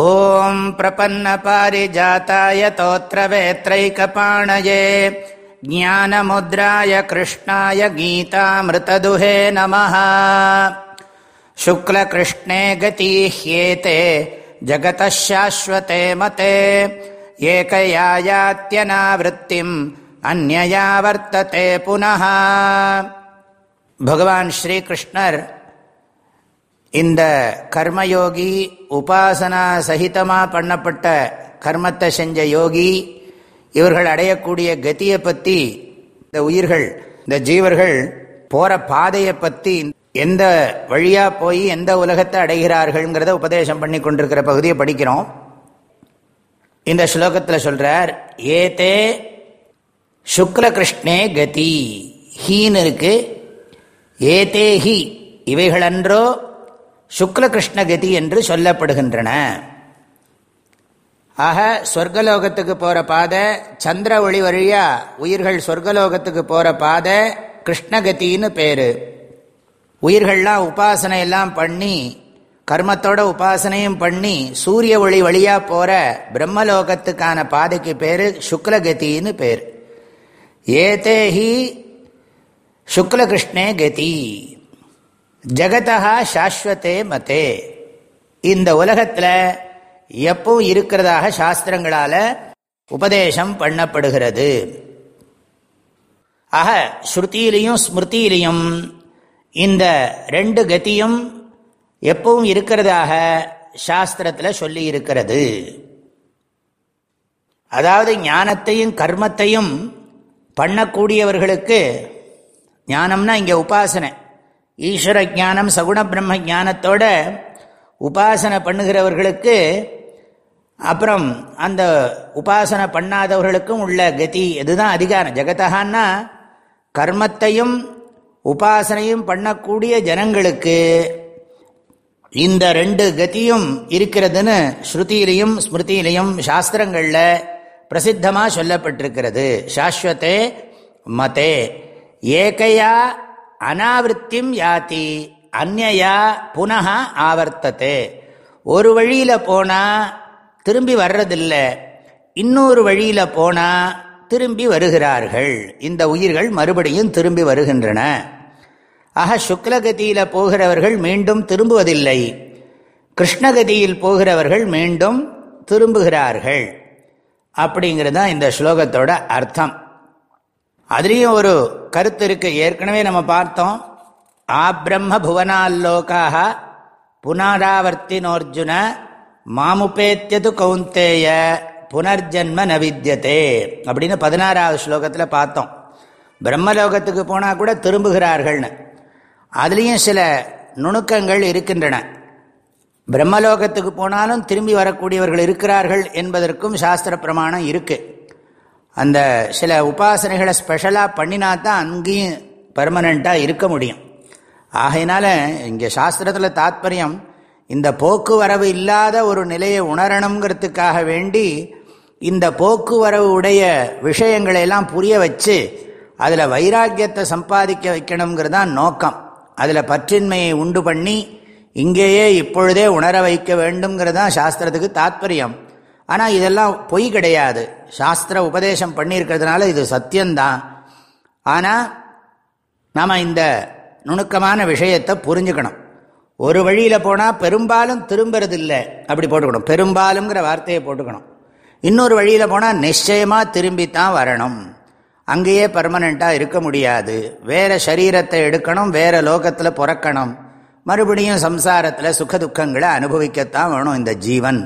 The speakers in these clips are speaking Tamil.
ॐ प्रपन्नपारिजाताय तोत्रवेत्रैकपाणये ज्ञानमुद्राय कृष्णाय गीतामृतदुहे नमः शुक्लकृष्णे गतीह्येते जगतः शाश्वते मते एकया यात्यनावृत्तिम् अन्यया वर्तते पुनः भगवान् श्रीकृष्णर् இந்த கர்மயோகி உபாசனா சகிதமாக பண்ணப்பட்ட கர்மத்தை செஞ்ச யோகி இவர்கள் அடையக்கூடிய கதியை பற்றி இந்த உயிர்கள் இந்த ஜீவர்கள் போகிற பாதையை பற்றி எந்த வழியா போய் எந்த உலகத்தை அடைகிறார்கள்ங்கிறத உபதேசம் பண்ணி கொண்டிருக்கிற பகுதியை படிக்கிறோம். இந்த ஸ்லோகத்தில் சொல்றார் ஏதே சுக்ல கிருஷ்ணே கதி ஹீன்னு இருக்கு. ஏதே ஹி இவைகளன்றோ சுக்ல கிருஷ்ணகதி என்று சொல்லப்படுகின்றன. ஆக சொர்க்கலோகத்துக்கு போகிற பாதை சந்திர ஒளி வழியா உயிர்கள் சொர்க்கலோகத்துக்கு போகிற பாதை கிருஷ்ணகத்தின்னு பேர். உயிர்கள்லாம் உபாசனை எல்லாம் பண்ணி கர்மத்தோட உபாசனையும் பண்ணி சூரிய ஒளி வழியா போகிற பிரம்மலோகத்துக்கான பாதைக்கு பேர் சுக்லகத்தின்னு பேர். ஏதேஹி சுக்லகிருஷ்ணே கதி. ஜகதா சாஸ்வத்தே மதே. இந்த உலகத்தில் எப்பவும் இருக்கிறதாக சாஸ்திரங்களால் உபதேசம் பண்ணப்படுகிறது. ஆக ஸ்ருதியிலையும் ஸ்மிருதியிலையும் இந்த ரெண்டு கதியும் எப்பவும் இருக்கிறதாக சாஸ்திரத்தில் சொல்லி இருக்கிறது அதாவது ஞானத்தையும் கர்மத்தையும் பண்ணக்கூடியவர்களுக்கு ஞானம்னா இங்கே உபாசனை. ஈஸ்வர ஜானம் சகுண பிரம்ம ஜானத்தோட உபாசனை பண்ணுகிறவர்களுக்கு அப்புறம் அந்த உபாசனை பண்ணாதவர்களுக்கும் உள்ள கதி இதுதான் அதிகாரம்? ஜெகதகான்னா கர்மத்தையும் உபாசனையும் பண்ணக்கூடிய ஜனங்களுக்கு இந்த ரெண்டு கதியும் இருக்கிறதுன்னு ஸ்ருதியிலையும் ஸ்மிருதியிலையும் சாஸ்திரங்களில் பிரசித்தமாக சொல்லப்பட்டிருக்கிறது. சாஸ்வத்தே மதே. ஏகையா அனாவிருத்தியும் யாத்தி அந்நயா புனக ஆவர்த்தத்தை ஒரு வழியில் போனால் திரும்பி வர்றதில்லை. இன்னொரு வழியில் போனால் திரும்பி வருகிறார்கள். இந்த உயிர்கள் மறுபடியும் திரும்பி வருகின்றன. ஆக சுக்லகதியில் போகிறவர்கள் மீண்டும் திரும்புவதில்லை. கிருஷ்ணகதியில் போகிறவர்கள் மீண்டும் திரும்புகிறார்கள். அப்படிங்கிறது தான் இந்த ஸ்லோகத்தோட அர்த்தம். அதுலேயும் ஒரு கருத்து இருக்கு. ஏற்கனவே நம்ம பார்த்தோம். ஆ பிரம்ம புவனால்லோக்காக புனராவர்த்தினோர்ஜுன மாமுபேத்தியது கவுந்தேய புனர்ஜன்ம நவித்தியதே அப்படின்னு பதினாறாவது ஸ்லோகத்தில் பார்த்தோம். பிரம்மலோகத்துக்கு போனால் கூட திரும்புகிறார்கள்னு. அதுலேயும் சில நுணுக்கங்கள் இருக்கின்றன. பிரம்மலோகத்துக்கு போனாலும் திரும்பி வரக்கூடியவர்கள் இருக்கிறார்கள் என்பதற்கும் சாஸ்திர பிரமாணம் இருக்குது அந்த சில உபாசனைகளை ஸ்பெஷலாக பண்ணினா தான் அங்கேயும் பர்மனண்ட்டாக இருக்க முடியும். ஆகையினால இங்கே சாஸ்திரத்தில் தாத்பரியம் இந்த போக்குவரவு இல்லாத ஒரு நிலையை உணரணுங்கிறதுக்காக வேண்டி இந்த போக்குவரவு உடைய விஷயங்களை எல்லாம் புரிய வச்சு அதில் வைராக்கியத்தை சம்பாதிக்க வைக்கணுங்கிறது தான் நோக்கம். அதில் பற்றின்மையை உண்டு பண்ணி இங்கேயே இப்பொழுதே உணர வைக்க வேண்டுங்கிறது தான் சாஸ்திரத்துக்கு தாத்பரியம். ஆனால் இதெல்லாம் பொய் கிடையாது. சாஸ்திர உபதேசம் பண்ணியிருக்கிறதுனால இது சத்தியந்தான் ஆனால் நாம் இந்த நுணுக்கமான விஷயத்தை புரிஞ்சுக்கணும். ஒரு வழியில் போனால் பெரும்பாலும் திரும்புறதில்லை. அப்படி போட்டுக்கணும். பெரும்பாலுங்கிற வார்த்தையை போட்டுக்கணும். இன்னொரு வழியில் போனால் நிச்சயமாக திரும்பித்தான் வரணும். அங்கேயே பர்மனெண்ட்டாக இருக்க முடியாது. வேறு சரீரத்தை எடுக்கணும் வேறு லோகத்தில் பிறக்கணும். மறுபடியும் சம்சாரத்தில் சுக துக்கங்களை அனுபவிக்கத்தான் வேணும் இந்த ஜீவன்.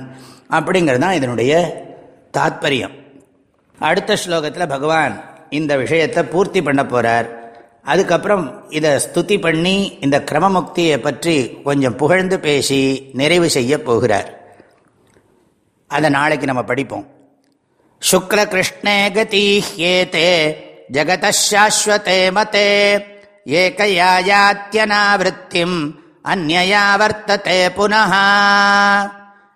அப்படிங்கிறது தான் இதனுடைய தாத்பரியம். அடுத்த ஸ்லோகத்தில் பகவான் இந்த விஷயத்தை பூர்த்தி பண்ண போகிறார் அதுக்கப்புறம் இதை ஸ்துதி பண்ணி இந்த கிரமமுக்தியை பற்றி கொஞ்சம் புகழ்ந்து பேசி நிறைவு செய்ய போகிறார். அதை நாளைக்கு நம்ம படிப்போம். சுக்ல கிருஷ்ணே கதீஹ்யேதே ஜகதாஸ்வத்தே மதே ஏகயாயாத்தியனாவிருத்திம் அந்நயா வர்த்ததே புனः